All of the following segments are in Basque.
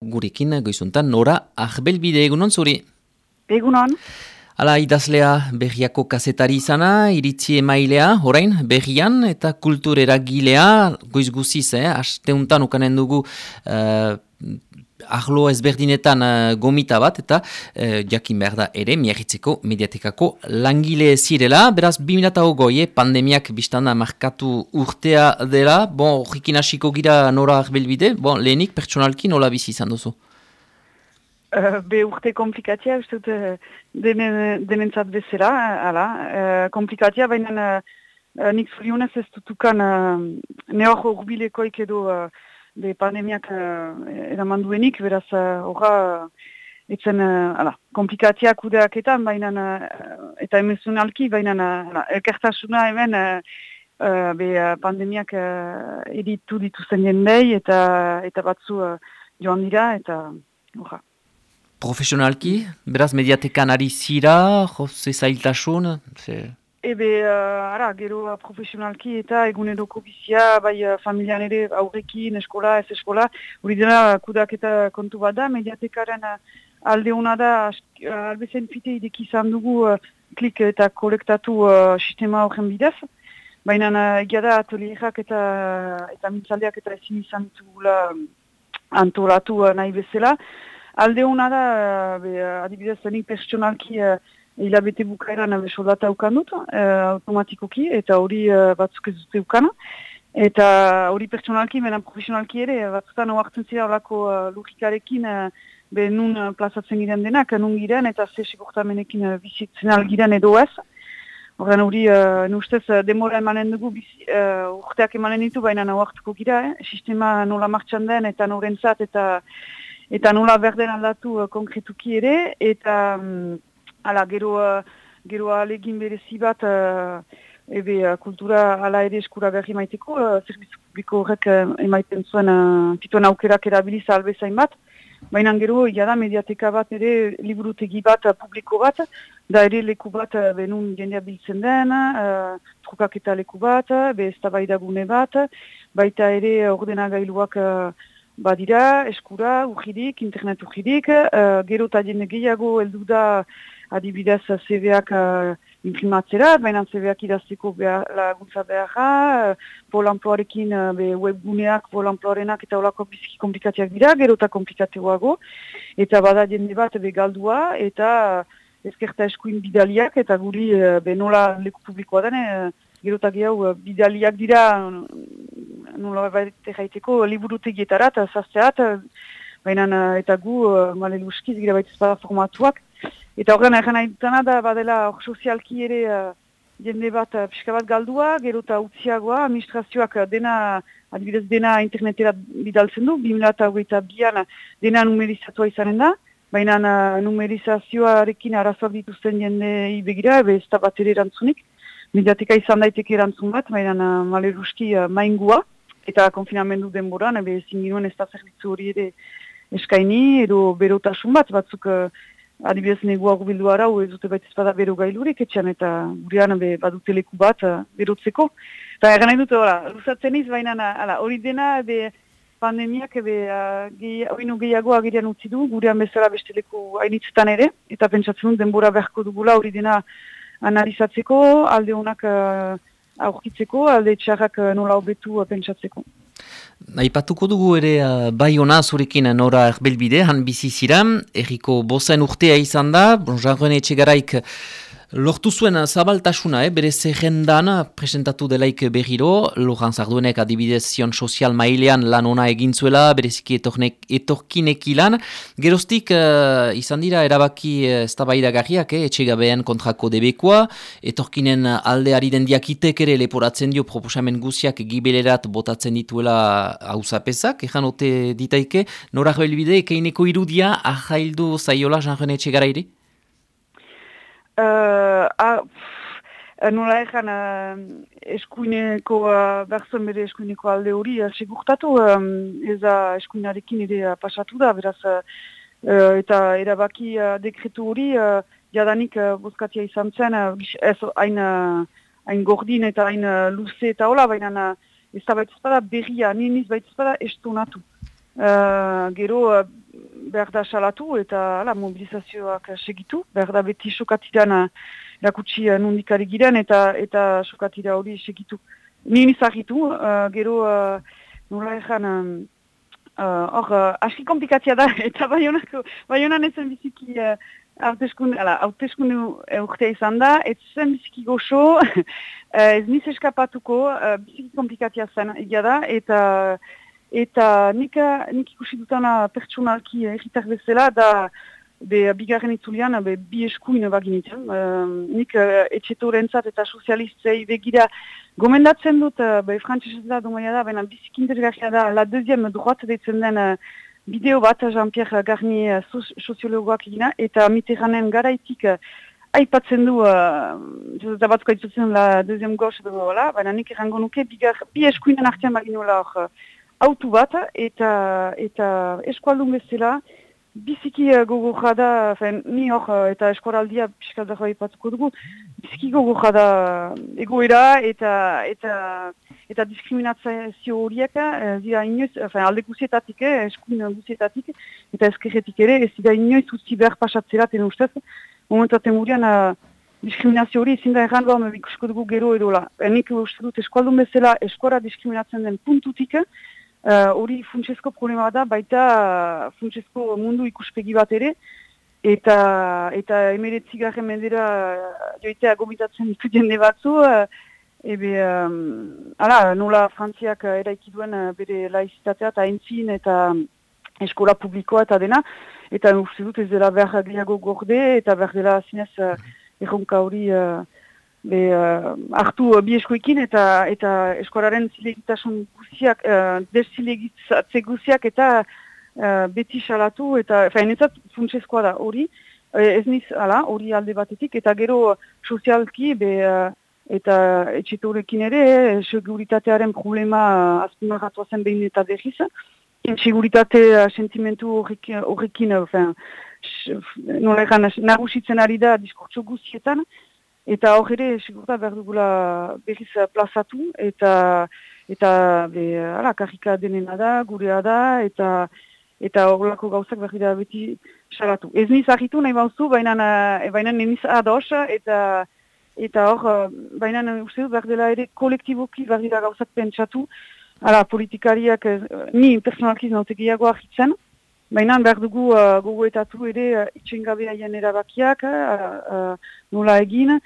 gurekin goizuntan nora ahbelbide egunon zuri. Egunon. Hala idazlea berriako kazetari izana, iritzi emailea, orain, berrian eta kulturera gilea, goiz guziz, eh? asteuntan ukanen dugu uh, ahlo ezberdinetan uh, gomita bat, eta uh, jakin behar da ere, miarritzeko mediatekako langile zirela, beraz, 2008 goi, eh, pandemiak biztanda markatu urtea dela, bon, horrekin hasiko gira nora arbelbide, bon, lehenik pertsonalki nola bizi izan duzu? Uh, be urte komplikatia, uste dut, denen, denentzat bezala, ala, uh, komplikatia, baina uh, nik zurionez ez dutukan uh, neor urbilekoik edo de pandemiak uh, eraman duenik, beraz horra uh, etzen uh, ala, komplikatiak udeaketan, baina uh, eta emozionalki, baina uh, elkartasuna hemen uh, be, uh, pandemiak uh, editu dituzten jendei eta, eta batzu uh, joan dira, eta horra. Profesionalki, beraz mediatekan ari zira, jose zailtasun? Ze... Ebe, uh, ara, gero uh, profesionalki eta eguneroko bizia, bai uh, familian ere aurrekin, eskola, ez eskola, hori dena kudak eta kontu bat da, mediatekaren uh, alde hona da, uh, albezen fite ideki izan dugu uh, klik eta kolektatu uh, sistema horren bidez, baina uh, egia da atelierak eta, eta mintzaldeak eta ezin izan ditugula antolatu uh, nahi bezala, Alde hona da, be, adibidez, nik personalki hilabete bukaeran soldata ukan dut, uh, automatikoki, eta hori uh, batzuk ez dute ukana. Eta hori pertsonalki, mena profesionalki ere, batzutan oartzen zira horako uh, lukikarekin, uh, be nun uh, plazatzen giren denak, nun giren, eta ze sekurtamenekin uh, bizitzen algiren edo ez. Horren hori, uh, nustez, uh, demora emanen dugu, bizi, uh, urteak emanen ditu, baina oartuko gira, eh? sistema nola martxan den, eta norentzat, eta eta nola berden aldatu uh, konkretuki ere, eta... Um, Hala, gero, uh, gero alegin berezi bat, uh, ebe uh, kultura ala ere eskura berri maiteko, uh, zerbitzu publiko horrek uh, emaiten zuen uh, tituen aukerak erabiliz albezain bat, baina gero, da mediateka bat ere, liburutegi bat publiko bat, da ere leku bat benun jendea biltzen den, uh, trukak eta leku bat, be ez gune bat, baita ere ordenagailuak uh, badira, eskura, urgirik, internet urgirik, uh, gero eta jende gehiago heldu da, adibidez zebeak uh, imprimatzera, baina zebeak idazteko behar, laguntza beharra, uh, polamploarekin uh, webguneak, polamploarenak eta olako bizki komplikatiak dira, gero eta komplikatiagoago, eta bada jende bat be galdua, eta uh, ezkerta eskuin bidaliak, eta guri uh, be nola leku publikoa dene, uh, gero eta gehiago bidaliak dira, nola baita jaiteko, liburutegietarat, zazteat, uh, baina eta gu, uh, male luskiz, gira baita formatuak, Eta horren egin nahi da, badela hor sozialki ere uh, jende bat uh, pixka bat galdua, gero eta utziagoa, administrazioak uh, dena, adibidez dena internetera bidaltzen du, 2008 bian dena numerizatua izanen da, baina uh, numerizazioarekin arazoak dituzten jende begira, ebe ez da bat ere erantzunik, mediatika izan daiteke erantzun bat, baina uh, maleruski uh, maingua, eta konfinamendu denboran, ebe ezin ez da zerbitzu hori ere eskaini, edo berotasun bat, batzuk adibidez negua gubildu arau, ez dute baita espada bero gailurik etxan, eta gurian be, badute leku bat uh, berotzeko. Eta egan nahi dute, ora, luzatzen iz, baina hori dena, be, pandemiak, be, uh, gehi, oinu gehiago agirian utzi du, gurean bezala beste leku hainitzetan ere, eta pentsatzen dut denbora beharko dugula hori dena analizatzeko, alde honak uh, aurkitzeko, alde txarrak nola hobetu uh, pentsatzeko. Aipatuko dugu ere uh, bai ona zurekin nora erbelbide, han bizi ziren, erriko bozen urtea izan da, bon, etxe garaik Lortu zuen zabaltasuna, eh, bere zerrendan presentatu delaik berriro, Lohan Zarduenek adibidez zion sozial mailean lan ona egintzuela, bereziki etorkinek ilan. Geroztik, uh, izan dira, erabaki uh, ez garriak, eh, etxegabean kontrako debekoa, etorkinen aldeari den diakitek ere leporatzen dio proposamen guziak gibelerat botatzen dituela hausapezak, ezan ote ditaike, nora joelbide, ekeineko irudia, ahaildu zaiola, janjone etxegarairi? Uh, ah, nola egan uh, eskuineko, uh, berzen bere eskuineko alde hori, uh, segurtatu um, ez da eskuinarekin ere uh, pasatu da, beraz, uh, eta erabaki uh, dekretu hori, uh, jadanik uh, bozkatia izan zen, uh, ez hain uh, gordin eta hain uh, luze eta hola, baina uh, ez da baita espada berria, niniz baita espada estonatu. Uh, gero, uh, behar da salatu eta ala, mobilizazioak segitu, behar da beti sokatiran erakutsi uh, nundikari giren eta eta sokatira hori segitu. Ni nizagitu, uh, gero uh, nola ezan, hor, uh, aski komplikatzia da, eta baionako, baionan ezen biziki uh, hauteskun urtea izan da, ez zen biziki goxo, ez niz eskapatuko, uh, biziki komplikatzia zen, egia da, eta Eta nik, nik ikusi dutana pertsonalki egitar bezala, da be, bigarren itzulian be, bi eskuin baginitzen. Uh, nik uh, etxetorentzat eta sozialistzei begira gomendatzen dut, uh, be, frantzesez da, domaia da, baina bizikindezgarria da, la deuxième droite deitzen den uh, bideo bat, Jean-Pierre Garnier uh, soziologoak egina, eta Mitterranden garaitik uh, aipatzen du, uh, da batzuka itzutzen la deuxième gauche edo, baina nik errango nuke, bigar, bi eskuinen artean baginola hor, uh, autu bat eta eta eskualdun bezala biziki uh, gogorra da, ni hor uh, eta eskualdia piskaldako ipatuko dugu, biziki gogorra da egoera eta eta eta diskriminazio horiek uh, dira inoiz, fen, alde guzietatik, eh, eskuin guzietatik eta eskerretik ere, ez dira inoiz utzi behar pasatzera ten ustez, momentaten gurian uh, diskriminazio hori ezin da erran behar ikusko dugu gero edola. Enik uste dut eskualdun bezala eskuara diskriminatzen den puntutik, Eh, hori uh, funtsezko problema da, baita uh, funtsezko mundu ikuspegi bat ere, eta eta emeretzi garen mendera uh, joitea gomitatzen ditu jende batzu, uh, ebe, um, ala, nola frantziak uh, eraikiduen uh, bere laizitatea eta entzin eta eskola publikoa eta dena, eta uste dut ez dela behar gehiago gorde, eta behar dela zinez uh, erronka hori be, uh, hartu uh, bi eskoekin eta eta eskolaren zilegitasun guziak, uh, deszilegitze guziak eta uh, beti salatu eta fainetzat funtsezkoa da hori, ez niz ala, hori alde batetik, eta gero sozialki be, uh, eta etxetorekin ere, seguritatearen problema uh, azpimarratu zen behin eta behiz, seguritate sentimentu horrekin, horrekin nola egan, nagusitzen ari da diskurtso guztietan, Eta hor ere, sigurta behar dugula berriz plazatu, eta eta be, ala, karrika denena da, gurea da, eta eta horrelako gauzak behar da beti salatu. Ez niz ahitu nahi bauzu, baina, e, baina niz ados, eta eta hor, baina uste du behar dela ere kolektiboki behar dira gauzak pentsatu, ala, politikariak, ni personalkiz nautekiago ahitzen, Baina behar dugu uh, gogoetatu ere uh, itxengabe haien erabakiak, uh, uh, nola egin.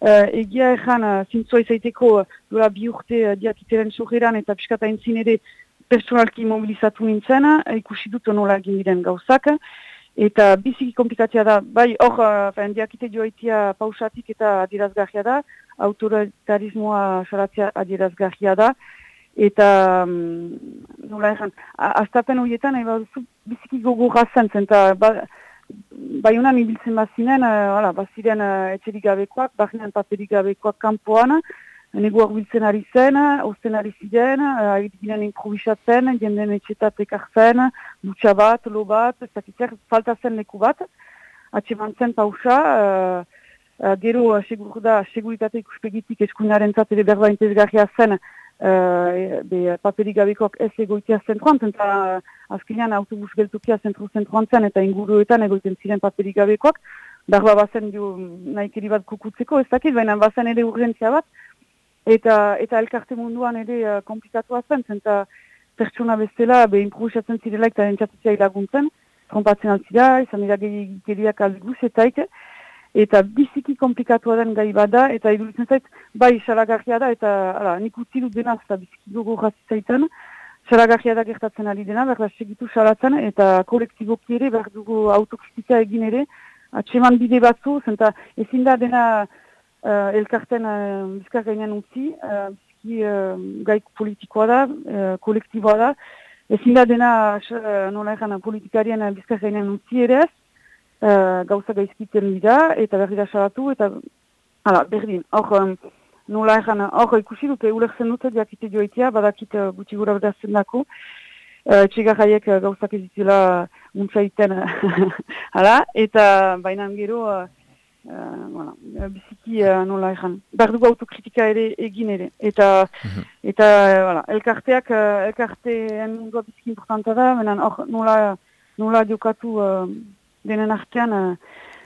Uh, egia ezan, uh, zintzoa izaiteko uh, dola bi urte uh, diakiteren sogeran eta piskata entzin ere personalki mobilizatu nintzen, uh, ikusi dut nola egin diren gauzak. Eta biziki komplikatzia da, bai hor, uh, diakite joaitia pausatik eta adirazgarria da, autoritarismoa salatzea adirazgarria da eta um, nola ezan, astapen horietan eba duzu biziki gogo zen, eta ba, bai honan ibiltzen bazinen, uh, baziren uh, etxerik gabekoak, bahinan paperik gabekoak kanpoan, neguak biltzen ari zen, osten ari ziren, uh, ginen improvisatzen, jenden etxetat ekartzen, dutxa bat, lo bat, zakitzer, falta zen leku bat, atxe zen pausa, uh, gero, uh, segur da, seguritate ikuspegitik eskunaren zatele berba intezgarria zen, be, paperik gabekoak ez egoitea zentroan, eta uh, azkenean autobus geltukia zentru zentroan zen, eta inguruetan egoiten ziren paperik gabekoak, darba bazen jo nahi bat kukutzeko, ez dakit, baina bazen ere urgentzia bat, eta eta elkarte munduan ere uh, komplikatua zen, eta pertsona bezala, be improvisatzen zirela eta entzatzea laguntzen, trompatzen altzira, izan dira gehiagik alduz, eta eta biziki komplikatua den gai bada, eta iduritzen zait, bai, salagarria da, eta ala, nik utzi dut denaz, eta biziki dugu razitzaitan, salagarria da gertatzen ari dena, behar da segitu salatzen, eta kolektiboki ere, behar dugu autokritika egin ere, atseman bide batzu, zenta ezin da dena uh, elkarten uh, bizkar gainean utzi, uh, biziki uh, gaik politikoa da, uh, kolektiboa da, ezin da dena, uh, nola egan, politikarien bizkar gainean utzi ere ez, uh, gauza gaizkiten dira, eta berri da salatu, eta hala, berdin, hor, um, nola egan, hor ikusi dute, ulerzen dute, diakite joitea, badakit uh, gutxi gura bedazen dako, uh, txegarraiek uh, gauzak ez ditela untzaiten, hala, eta bainan gero, uh, Uh, voilà. biziki uh, nola egan. Bardugu autokritika ere egin ere. Eta, mm eta uh, voilà. elkarteak, uh, elkartean biziki importanta da, benen hor nola nola jokatu uh, denen artean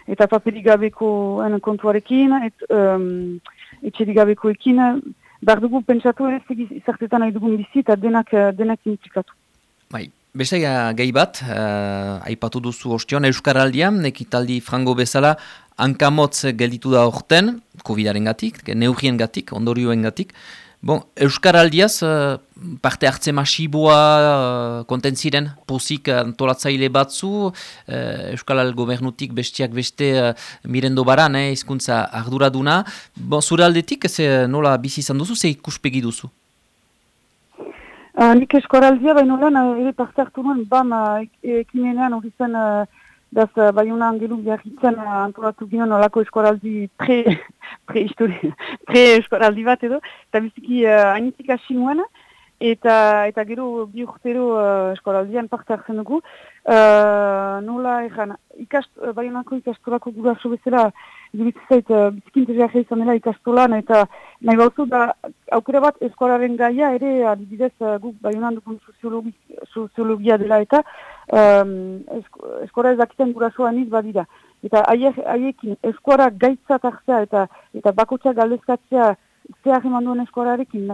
eta paperik gabeko kontuarekin, et, um, etxerik gabeko ekin, behar dugu pentsatu ere izartetan nahi dugun bizi eta denak, denak implikatu. Bai, beste gai bat, uh, aipatu duzu ostion, Euskaraldian, ekitaldi frango bezala, hankamotz gelditu da orten, COVID-aren gatik, neurien gatik, ondorioen gatik, Bon, Euskaraldiaz, uh, parte hartze masiboa uh, konten ziren, pozik antolatzaile batzu, uh, Euskal gobernutik bestiak beste uh, mirendo baran, eh, izkuntza arduraduna. Bon, zure aldetik, ze nola bizi izan duzu, ze ikuspegi duzu? Uh, nik Euskaraldia, baina lan, ere parte hartu nuen, bam, ekimenean hori zen, uh, daz, uh, bai hona angelu biarritzen uh, antolatu ginen olako Euskaraldi pre pre-eskoraldi bat edo, eta biziki uh, hainitik hasi nuen, eta, eta gero bi urtero uh, eskoraldian parte hartzen dugu. Uh, nola egan, ikast, uh, baionako ikastolako gura aso bezala, zait, uh, bizikintezea izan dela ikastolan, eta nahi bautu da, aukera bat eskolaren gaia ere, adibidez, uh, guk baionan dukun soziologi, soziologia dela eta, um, eskola ezakiten gura soa niz badira eta haiekin eskuara gaitzat hartzea eta eta bakotxa galdezkatzea zehar eman duen eskuararekin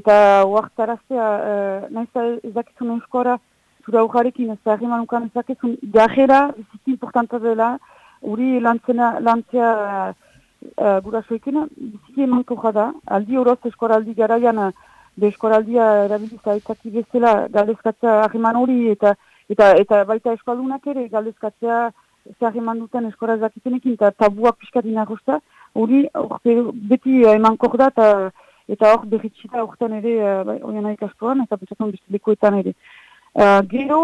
eta uartaraztea e, nahiz ez dakizun eskuara zura aurrarekin zehar eman ukan ezakezun gajera biziki importanta dela uri lantzena, lantzea e, gurasoekin biziki eman da. Aldi horoz eskuaraldi garaian de eskuaraldia erabiliza ezaki bezala galdezkatzea ahiman hori eta eta eta baita eskualdunak ere galdezkatzea zer eman duten eskora zakitenekin, eta tabuak piskatin agosta, hori beti uh, eman korda, eta eta hor berritxita horretan ere, uh, bai, hori nahi kastoan, eta pentsatzen beste lekoetan ere. Uh, gero,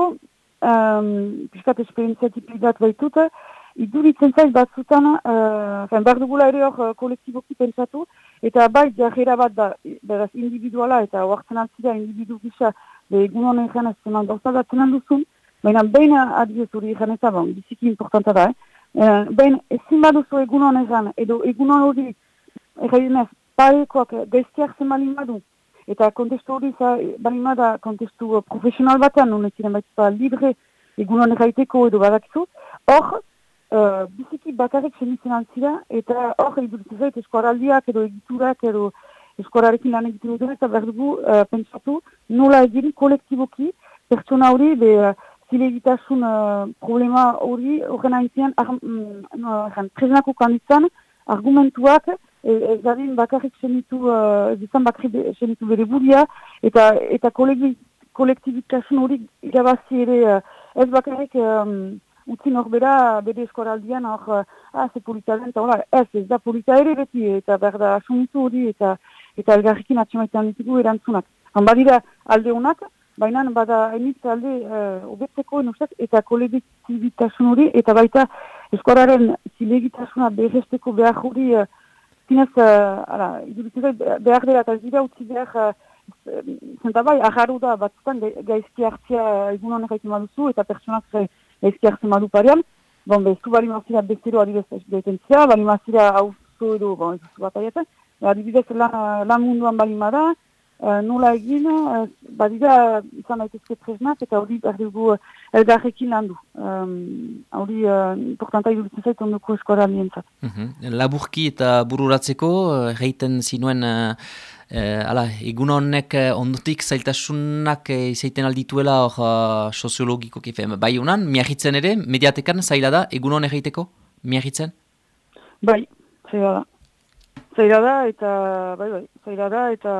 um, piskat esperientzia tipik bat baitut, iduritzen zaiz batzutan, uh, behar dugula ere hor uh, kolektiboki pentsatu, eta bai, jarrera bat da, beraz individuala, eta hoartzen altzira individu gisa, egun honen janaz, zeman gauza datzen duzun, Baina behin adioz hori egan ez bon, biziki importanta da, eh? eh behin ezin baduzu egun honetan, edo egun hori egin ez, parekoak gaizkiak zen balin badu, eta kontestu hori balin bada kontestu profesional batean, non ziren baita libre egun honek gaiteko edo badakizu, hor, uh, biziki bakarrik senitzen altzira, eta hor, eduritzen zait, eskuaraldiak edo egiturak edo eskuararekin lan egiten dut, eta behar dugu uh, pentsatu, nola egin kolektiboki, pertsona hori, be, zilegitasun uh, problema hori horren prezenako mm, kanditzen argumentuak ez e, bakarrik zenitu uh, zizan bakarrik zenitu bere buria eta eta kolektibitasun hori gabazi ere uh, ez bakarrik um, utzi norbera bere eskoraldian hor ah, ze polita den eta hola ez ez da polita ere beti eta berda asumitu hori eta eta elgarrikin atxemaitan ditugu erantzunak. Han badira alde honak, baina bada eniz alde uh, enustak eta kolektibitasun hori eta baita eskoraren zilegitasuna behesteko behar hori uh, zinez, uh, behar dela eta zira utzi behar uh, zenta bai, aharu da batzutan gaizki hartzia egun honek haitu maduzu eta personak gaizki hartzen madu parean. Bon, be, zu bali mazira bezero adibez detentzia, bali mazira hau edo, bon, ez bat aietan, adibidez lan, lan munduan bali mada, Uh, nola egin, uh, badira izan daitezke tresnak eta hori behar dugu uh, elgarrekin landu. Hori um, uh, importanta iruditzen zait ondoko eskora mientzat. Mm Laburki eta bururatzeko, uh, zinuen uh, uh, ala, egun honek ondotik zailtasunak uh, izaiten aldituela hor uh, soziologiko kefe. Bai honan, miagitzen ere, mediatekan zaila da, egun honek egiteko, miagitzen? Bai, zaila da. Zaila da eta, bai, bai, zaila da eta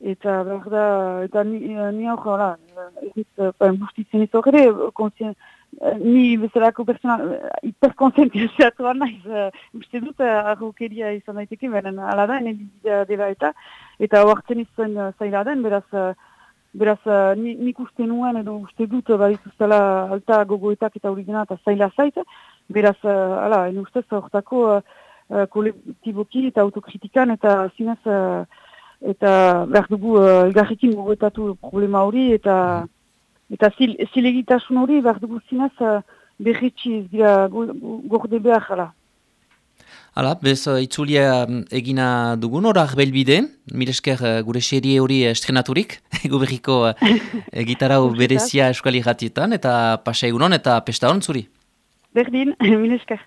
eta behar da, eta ni, ni hor, hola, ez bustitzen ez horre, ni bezalako persona hiperkonsientiziatuan naiz, uste dut, arrokeria izan daiteke, beren ala da, ene dela eta, eta hoartzen izan zaila den, beraz, beraz, nik uste nuen edo uste dut, barituztela alta gogoetak eta hori dena, eta zaila zait, beraz, ala, ene ustez, horretako kolektiboki eta autokritikan, eta zinez, eta behar dugu uh, elgarrekin gogoetatu problema hori eta eta zil, zilegitasun hori behar dugu zinez uh, berretxi ez dira gorde behar jala. Hala, bez itzulia mm, egina dugun, ora belbide, miresker gure serie hori estrenaturik, egu berriko gitarra berezia eskuali jatietan, eta pasa egunon eta pesta hon zuri. Berdin, milesker.